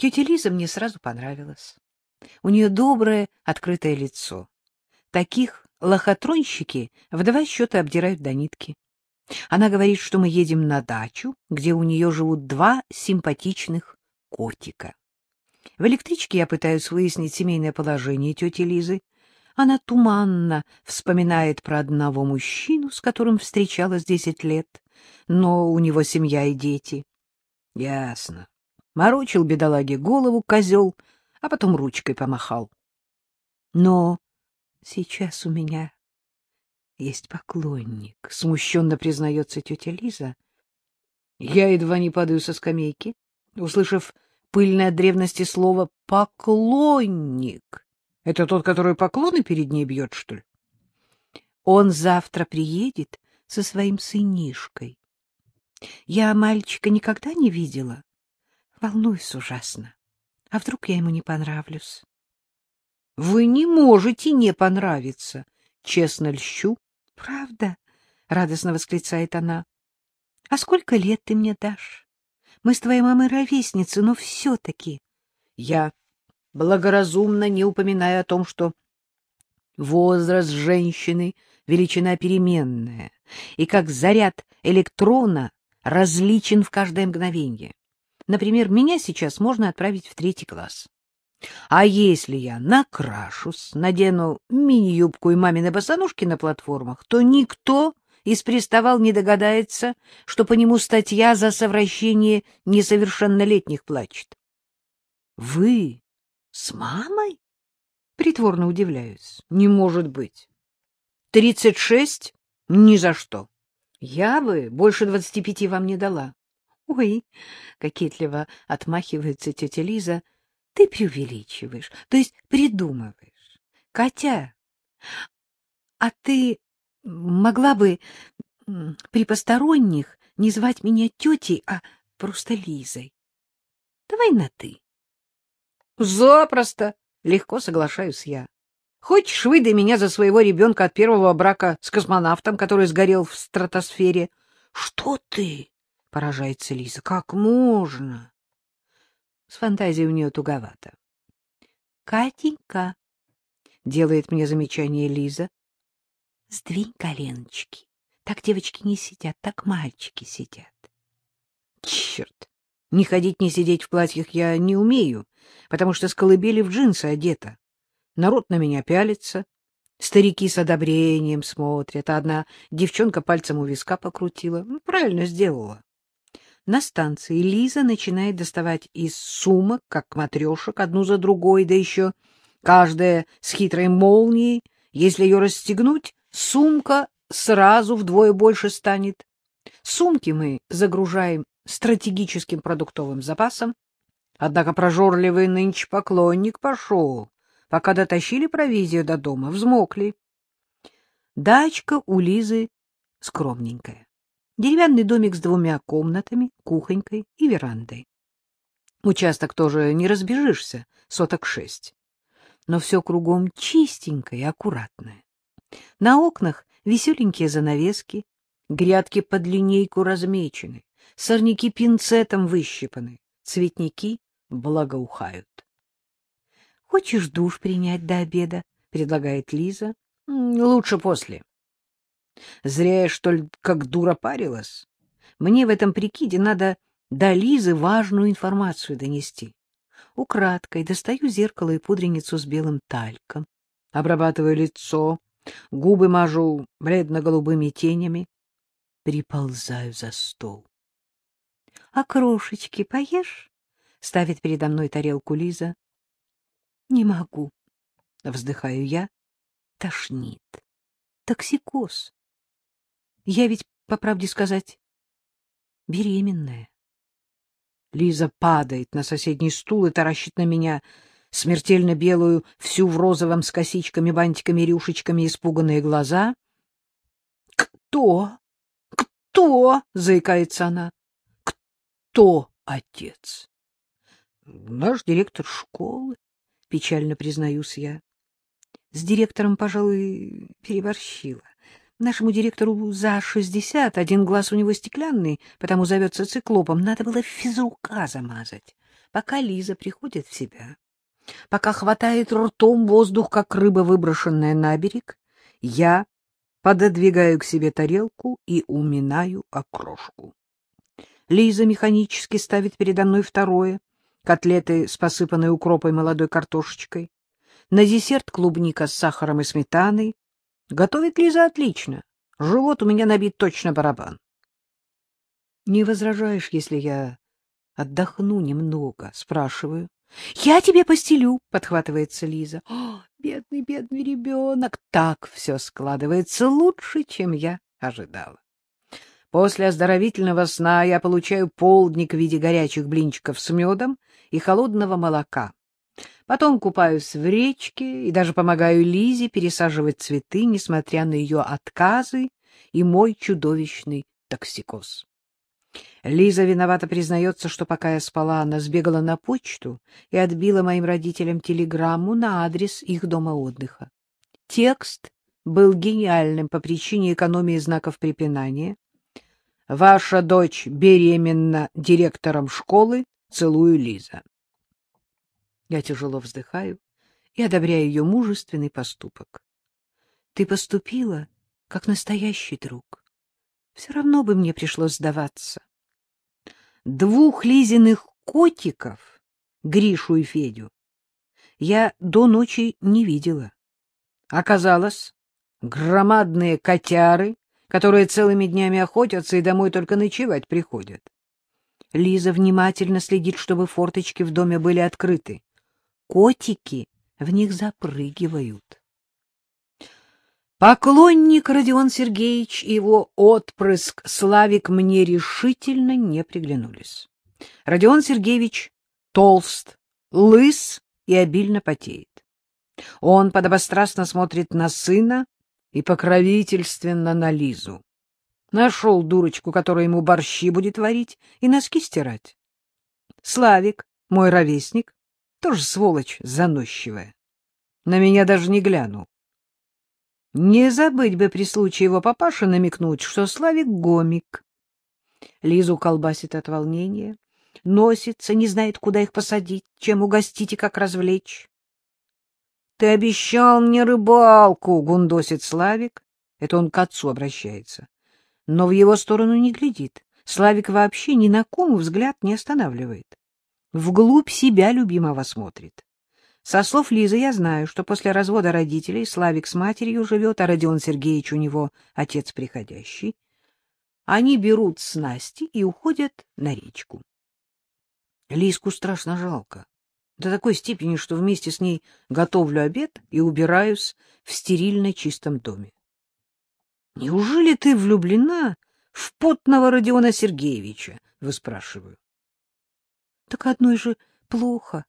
Тетя Лиза мне сразу понравилась. У нее доброе, открытое лицо. Таких лохотронщики в два счета обдирают до нитки. Она говорит, что мы едем на дачу, где у нее живут два симпатичных котика. В электричке я пытаюсь выяснить семейное положение тети Лизы. Она туманно вспоминает про одного мужчину, с которым встречалась десять лет, но у него семья и дети. Ясно. Морочил бедолаге голову козел, а потом ручкой помахал. Но сейчас у меня есть поклонник, — смущенно признается тетя Лиза. Я едва не падаю со скамейки, услышав пыльное от древности слово «поклонник». Это тот, который поклоны перед ней бьет, что ли? Он завтра приедет со своим сынишкой. Я мальчика никогда не видела. Волнуюсь ужасно. А вдруг я ему не понравлюсь? — Вы не можете не понравиться, — честно льщу. — Правда? — радостно восклицает она. — А сколько лет ты мне дашь? Мы с твоей мамой ровесницы, но все-таки... Я благоразумно не упоминаю о том, что возраст женщины — величина переменная, и как заряд электрона различен в каждое мгновение. Например, меня сейчас можно отправить в третий класс. А если я накрашусь, надену мини-юбку и мамины босоножки на платформах, то никто из приставал не догадается, что по нему статья за совращение несовершеннолетних плачет. — Вы с мамой? Притворно удивляюсь. Не может быть. Тридцать шесть? Ни за что. Я бы больше двадцати пяти вам не дала. Ой, кокетливо отмахивается тетя Лиза. Ты преувеличиваешь, то есть придумываешь. Катя, а ты могла бы при посторонних не звать меня тетей, а просто Лизой. Давай на «ты». Запросто, легко соглашаюсь я. Хочешь, выдай меня за своего ребенка от первого брака с космонавтом, который сгорел в стратосфере? Что ты? — поражается Лиза. Как можно? С фантазией у нее туговато. Катенька, — делает мне замечание Лиза, — сдвинь коленочки. Так девочки не сидят, так мальчики сидят. Черт! Не ходить, не сидеть в платьях я не умею, потому что с колыбели в джинсы одета. Народ на меня пялится, старики с одобрением смотрят, а одна девчонка пальцем у виска покрутила. Ну, правильно сделала. На станции Лиза начинает доставать из сумок, как матрешек, одну за другой, да еще каждая с хитрой молнией. Если ее расстегнуть, сумка сразу вдвое больше станет. Сумки мы загружаем стратегическим продуктовым запасом. Однако прожорливый нынче поклонник пошел. Пока дотащили провизию до дома, взмокли. Дачка у Лизы скромненькая. Деревянный домик с двумя комнатами, кухонькой и верандой. Участок тоже не разбежишься, соток шесть. Но все кругом чистенькое и аккуратное. На окнах веселенькие занавески, грядки под линейку размечены, сорняки пинцетом выщипаны, цветники благоухают. — Хочешь душ принять до обеда? — предлагает Лиза. — Лучше после. Зря я, что ли, как дура парилась. Мне в этом прикиде надо до Лизы важную информацию донести. Украдкой достаю зеркало и пудреницу с белым тальком, обрабатываю лицо, губы мажу бледно-голубыми тенями, приползаю за стол. — А крошечки поешь? — ставит передо мной тарелку Лиза. — Не могу, — вздыхаю я. Тошнит. Токсикоз. Я ведь, по правде сказать, беременная. Лиза падает на соседний стул и таращит на меня смертельно белую, всю в розовом с косичками, бантиками, рюшечками испуганные глаза. — Кто? Кто? — заикается она. — Кто отец? — Наш директор школы, — печально признаюсь я. С директором, пожалуй, переборщила. Нашему директору за шестьдесят, один глаз у него стеклянный, потому зовется циклопом. Надо было физрука замазать, пока Лиза приходит в себя. Пока хватает ртом воздух, как рыба, выброшенная на берег, я пододвигаю к себе тарелку и уминаю окрошку. Лиза механически ставит передо мной второе, котлеты с посыпанной укропой молодой картошечкой. На десерт клубника с сахаром и сметаной. Готовит Лиза отлично. Живот у меня набит точно барабан. Не возражаешь, если я отдохну немного? Спрашиваю. Я тебе постелю, подхватывается Лиза. О, бедный, бедный ребенок. Так все складывается лучше, чем я ожидала. После оздоровительного сна я получаю полдник в виде горячих блинчиков с медом и холодного молока. Потом купаюсь в речке и даже помогаю Лизе пересаживать цветы, несмотря на ее отказы и мой чудовищный токсикоз. Лиза виновато признается, что пока я спала, она сбегала на почту и отбила моим родителям телеграмму на адрес их дома отдыха. Текст был гениальным по причине экономии знаков препинания. «Ваша дочь беременна директором школы. Целую, Лиза». Я тяжело вздыхаю и одобряю ее мужественный поступок. Ты поступила, как настоящий друг. Все равно бы мне пришлось сдаваться. Двух Лизиных котиков, Гришу и Федю, я до ночи не видела. Оказалось, громадные котяры, которые целыми днями охотятся и домой только ночевать приходят. Лиза внимательно следит, чтобы форточки в доме были открыты. Котики в них запрыгивают. Поклонник Родион Сергеевич и его отпрыск Славик мне решительно не приглянулись. Родион Сергеевич толст, лыс и обильно потеет. Он подобострастно смотрит на сына и покровительственно на Лизу. Нашел дурочку, которая ему борщи будет варить и носки стирать. Славик, мой ровесник, тоже сволочь заносчивая. На меня даже не глянул. Не забыть бы при случае его папаше намекнуть, что Славик гомик. Лизу колбасит от волнения, носится, не знает, куда их посадить, чем угостить и как развлечь. — Ты обещал мне рыбалку, — гундосит Славик. Это он к отцу обращается. Но в его сторону не глядит. Славик вообще ни на ком взгляд не останавливает. Вглубь себя любимого смотрит. Со слов Лизы я знаю, что после развода родителей Славик с матерью живет, а Родион Сергеевич у него отец приходящий. Они берут снасти и уходят на речку. Лизку страшно жалко. До такой степени, что вместе с ней готовлю обед и убираюсь в стерильно чистом доме. — Неужели ты влюблена в потного Родиона Сергеевича? — вы спрашиваю. — Так одной же плохо,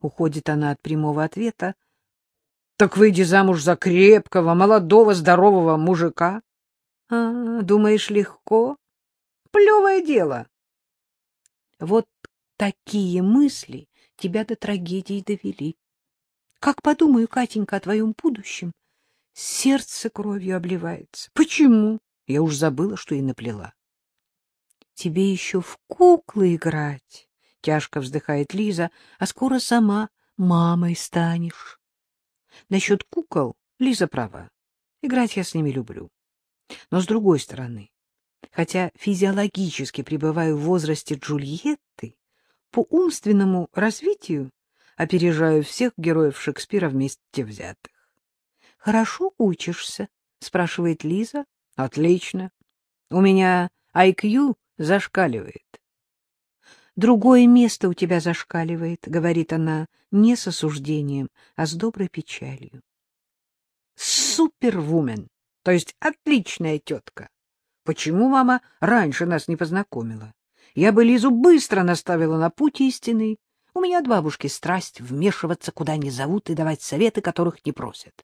Уходит она от прямого ответа. — Так выйди замуж за крепкого, молодого, здорового мужика. — А, думаешь, легко? Плевое дело. Вот такие мысли тебя до трагедии довели. Как подумаю, Катенька, о твоем будущем, сердце кровью обливается. Почему? Я уж забыла, что и наплела. Тебе еще в куклы играть. — тяжко вздыхает Лиза, — а скоро сама мамой станешь. Насчет кукол Лиза права. Играть я с ними люблю. Но с другой стороны, хотя физиологически пребываю в возрасте Джульетты, по умственному развитию опережаю всех героев Шекспира вместе взятых. — Хорошо учишься? — спрашивает Лиза. — Отлично. У меня IQ зашкаливает. Другое место у тебя зашкаливает, — говорит она не с осуждением, а с доброй печалью. Супервумен, то есть отличная тетка. Почему мама раньше нас не познакомила? Я бы Лизу быстро наставила на путь истины. У меня от бабушки страсть вмешиваться, куда не зовут, и давать советы, которых не просят.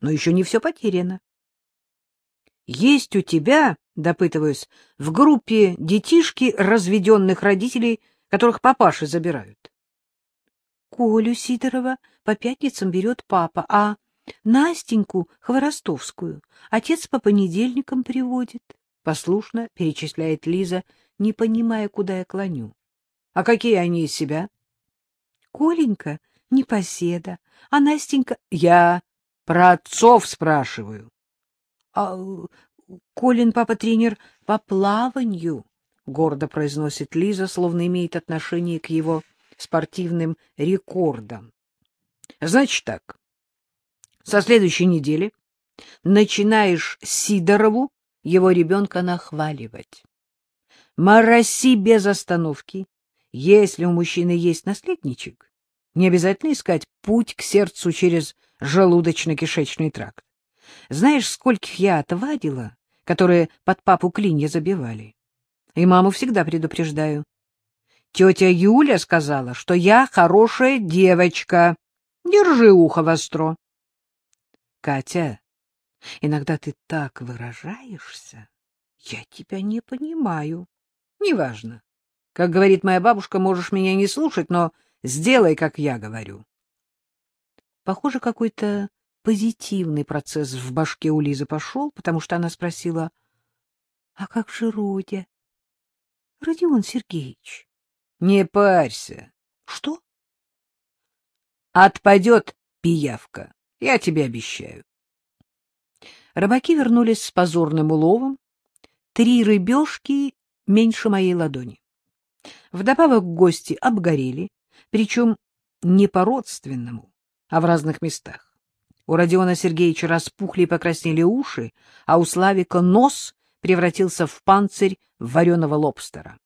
Но еще не все потеряно. Есть у тебя, допытываюсь, в группе детишки разведенных родителей, которых папаши забирают? Колю Сидорова по пятницам берет папа, а Настеньку Хворостовскую отец по понедельникам приводит. Послушно перечисляет Лиза, не понимая, куда я клоню. А какие они из себя? Коленька — непоседа, а Настенька... Я про отцов спрашиваю. А Колин папа-тренер по плаванию, — гордо произносит Лиза, словно имеет отношение к его спортивным рекордам. Значит так, со следующей недели начинаешь Сидорову его ребенка нахваливать. Мороси без остановки. Если у мужчины есть наследничек, не обязательно искать путь к сердцу через желудочно-кишечный тракт. Знаешь, скольких я отвадила, которые под папу клинья забивали? И маму всегда предупреждаю. Тетя Юля сказала, что я хорошая девочка. Держи ухо востро. Катя, иногда ты так выражаешься, я тебя не понимаю. Неважно. Как говорит моя бабушка, можешь меня не слушать, но сделай, как я говорю. Похоже, какой-то позитивный процесс в башке у Лизы пошел, потому что она спросила, а как же Родя? Родион Сергеевич. Не парься. Что? Отпадет пиявка, я тебе обещаю. Рыбаки вернулись с позорным уловом. Три рыбешки меньше моей ладони. Вдобавок гости обгорели, причем не по-родственному, а в разных местах. У Родиона Сергеевича распухли и покраснели уши, а у Славика нос превратился в панцирь вареного лобстера.